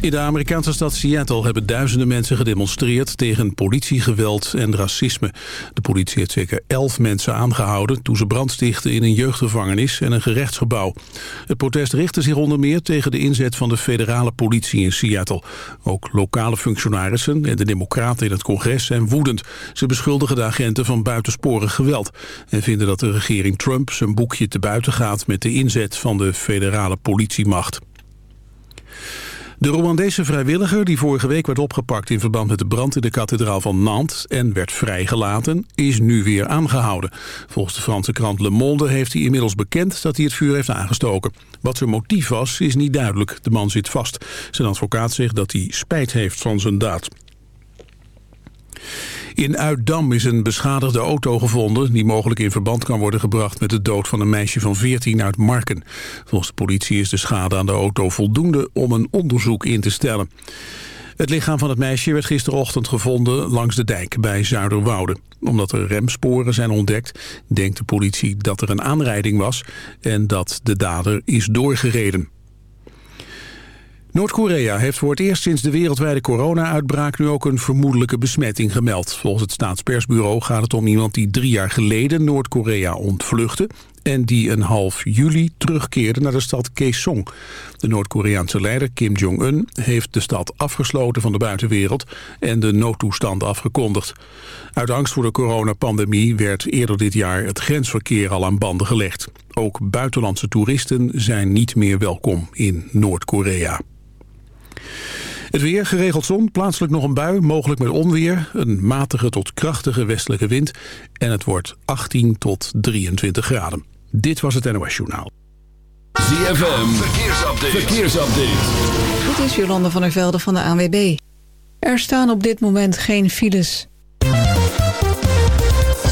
In de Amerikaanse stad Seattle hebben duizenden mensen gedemonstreerd tegen politiegeweld en racisme. De politie heeft zeker elf mensen aangehouden toen ze brand stichten in een jeugdgevangenis en een gerechtsgebouw. Het protest richtte zich onder meer tegen de inzet van de federale politie in Seattle. Ook lokale functionarissen en de democraten in het congres zijn woedend. Ze beschuldigen de agenten van buitensporig geweld en vinden dat de regering Trump zijn boekje te buiten gaat met de inzet van de federale politiemacht. De Rwandese vrijwilliger die vorige week werd opgepakt in verband met de brand in de kathedraal van Nantes en werd vrijgelaten, is nu weer aangehouden. Volgens de Franse krant Le Monde heeft hij inmiddels bekend dat hij het vuur heeft aangestoken. Wat zijn motief was, is niet duidelijk. De man zit vast. Zijn advocaat zegt dat hij spijt heeft van zijn daad. In Uitdam is een beschadigde auto gevonden... die mogelijk in verband kan worden gebracht met de dood van een meisje van 14 uit Marken. Volgens de politie is de schade aan de auto voldoende om een onderzoek in te stellen. Het lichaam van het meisje werd gisterochtend gevonden langs de dijk bij Zuiderwoude. Omdat er remsporen zijn ontdekt, denkt de politie dat er een aanrijding was... en dat de dader is doorgereden. Noord-Korea heeft voor het eerst sinds de wereldwijde corona-uitbraak nu ook een vermoedelijke besmetting gemeld. Volgens het staatspersbureau gaat het om iemand die drie jaar geleden Noord-Korea ontvluchtte en die een half juli terugkeerde naar de stad Kaesong. De Noord-Koreaanse leider Kim Jong-un heeft de stad afgesloten van de buitenwereld en de noodtoestand afgekondigd. Uit angst voor de coronapandemie werd eerder dit jaar het grensverkeer al aan banden gelegd. Ook buitenlandse toeristen zijn niet meer welkom in Noord-Korea. Het weer, geregeld zon, plaatselijk nog een bui, mogelijk met onweer. Een matige tot krachtige westelijke wind. En het wordt 18 tot 23 graden. Dit was het NOS Journaal. ZFM, verkeersupdate. verkeersupdate. Dit is Jolande van der Velde van de ANWB. Er staan op dit moment geen files.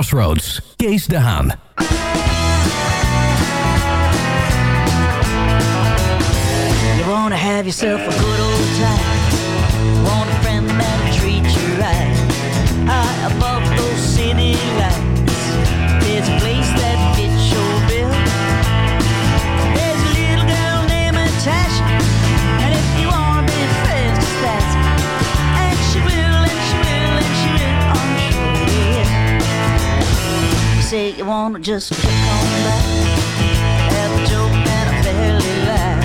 Crossroads, Kees de Haan. You wanna have yourself a good old time. Want a friend that'll you right. High above those city lights. say you wanna just kick on back. Have a joke and a belly laugh.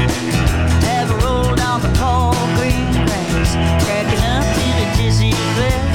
Have a roll down the tall green grass, cracking up in a dizzy glare.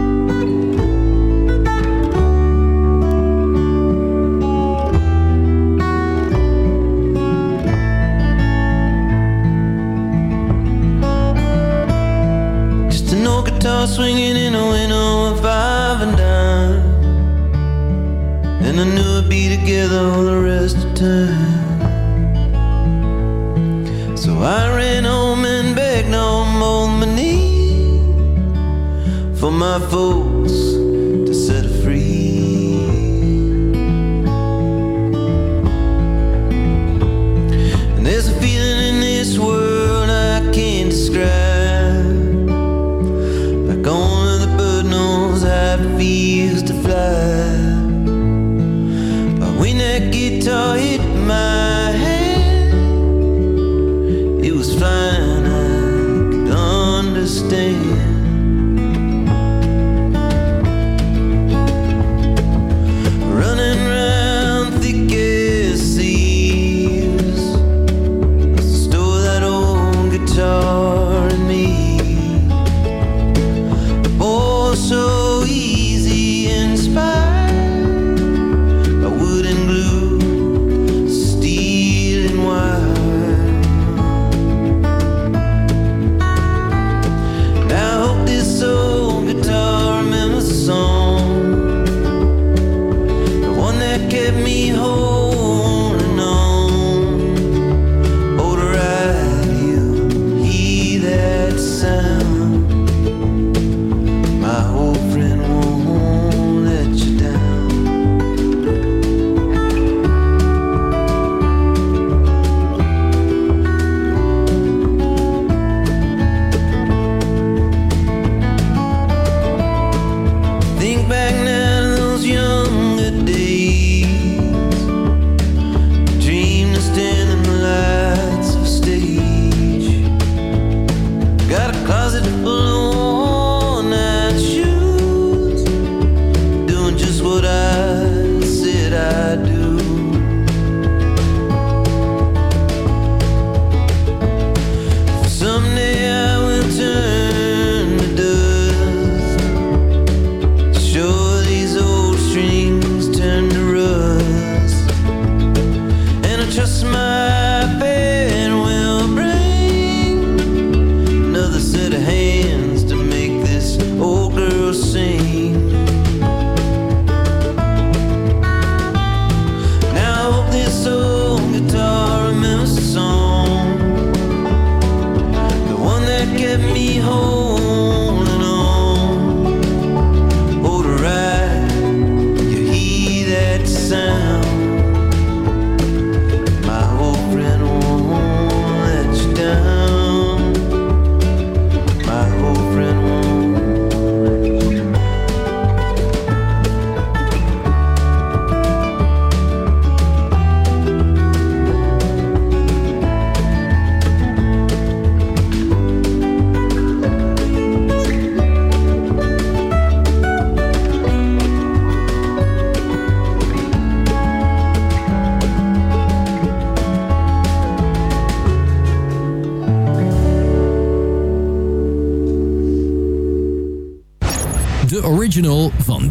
Guitar swinging in a window of five and dime. And I knew I'd be together all the rest of time. So I ran home and begged on both my knees for my folks to set her free. And there's a feeling in this world I can't describe.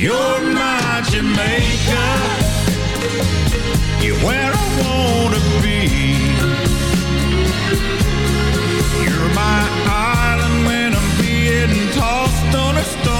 You're my Jamaica. You're where I wanna be. You're my island when I'm being tossed on a storm.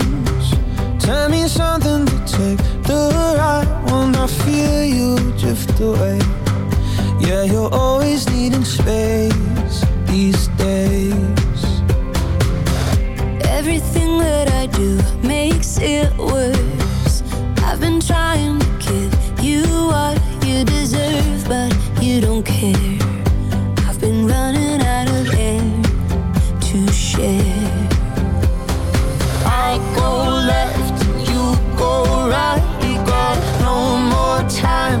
Tell me something to take the right one. I feel you drift away. Yeah, you're always needing space these days. Everything that I do makes it worse. I've been trying to give you what you deserve, but you don't care. Time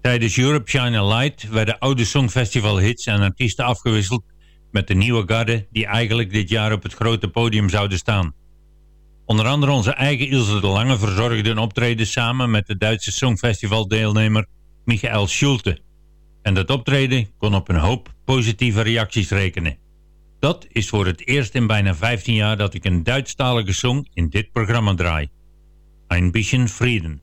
Tijdens Europe Shine a Light werden oude Songfestival hits en artiesten afgewisseld met de nieuwe garde die eigenlijk dit jaar op het grote podium zouden staan. Onder andere onze eigen Ilse de Lange verzorgde een optreden samen met de Duitse Songfestival deelnemer Michael Schulte. En dat optreden kon op een hoop positieve reacties rekenen. Dat is voor het eerst in bijna 15 jaar dat ik een Duitsstalige song in dit programma draai. Ein bisschen Frieden.